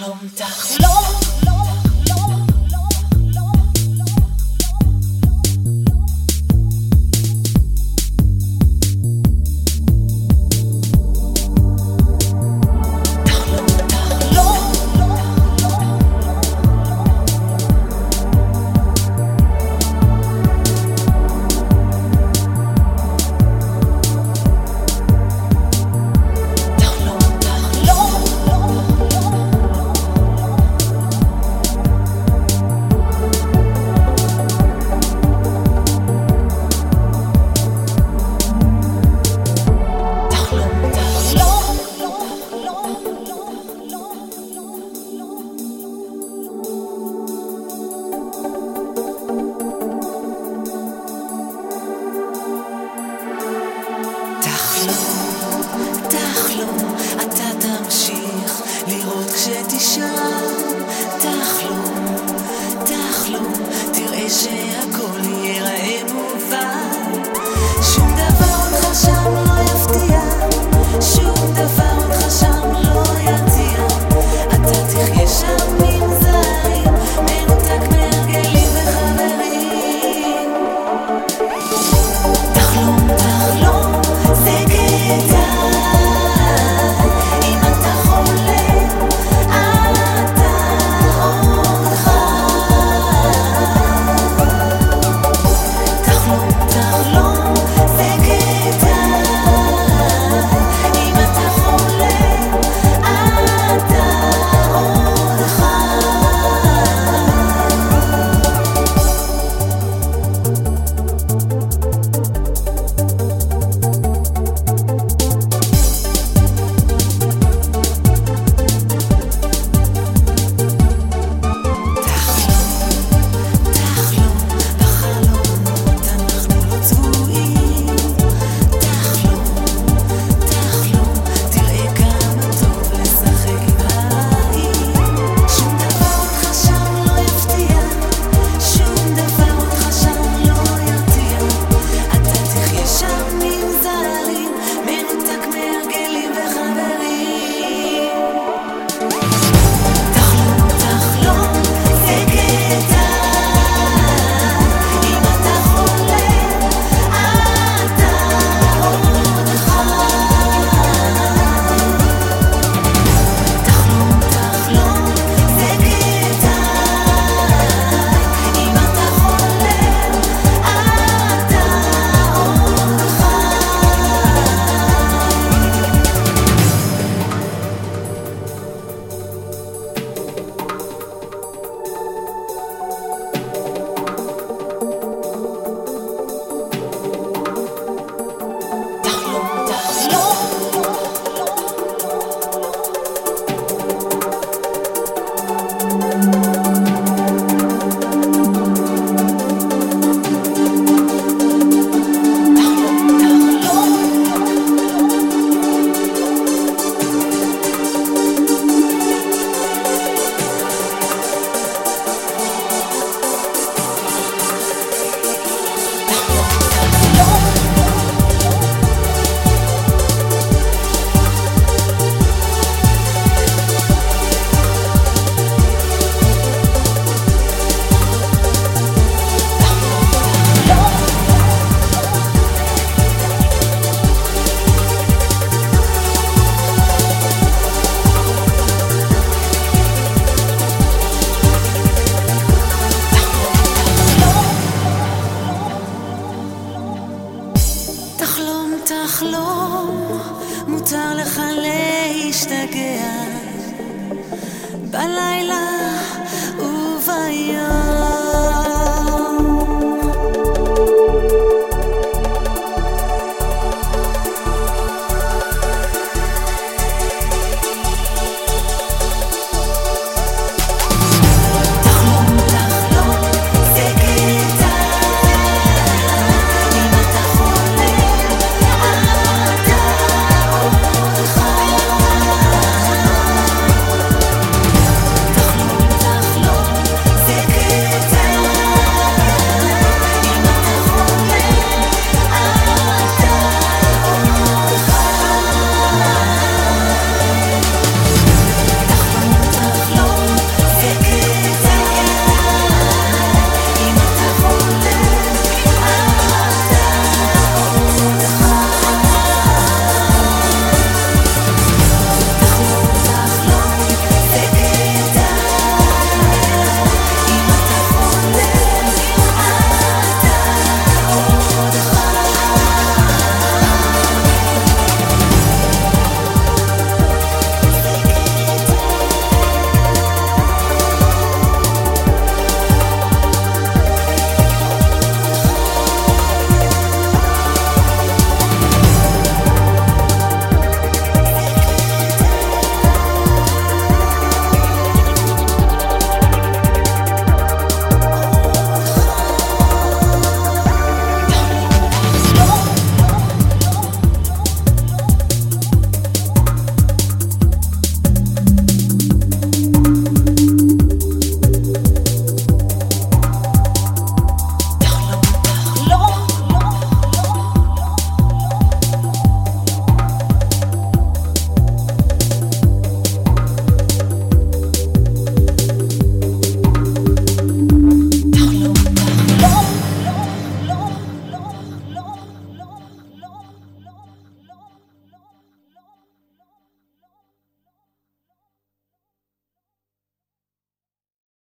Long days. תחלום, תחלום, מותר לך להשתגע. בלילה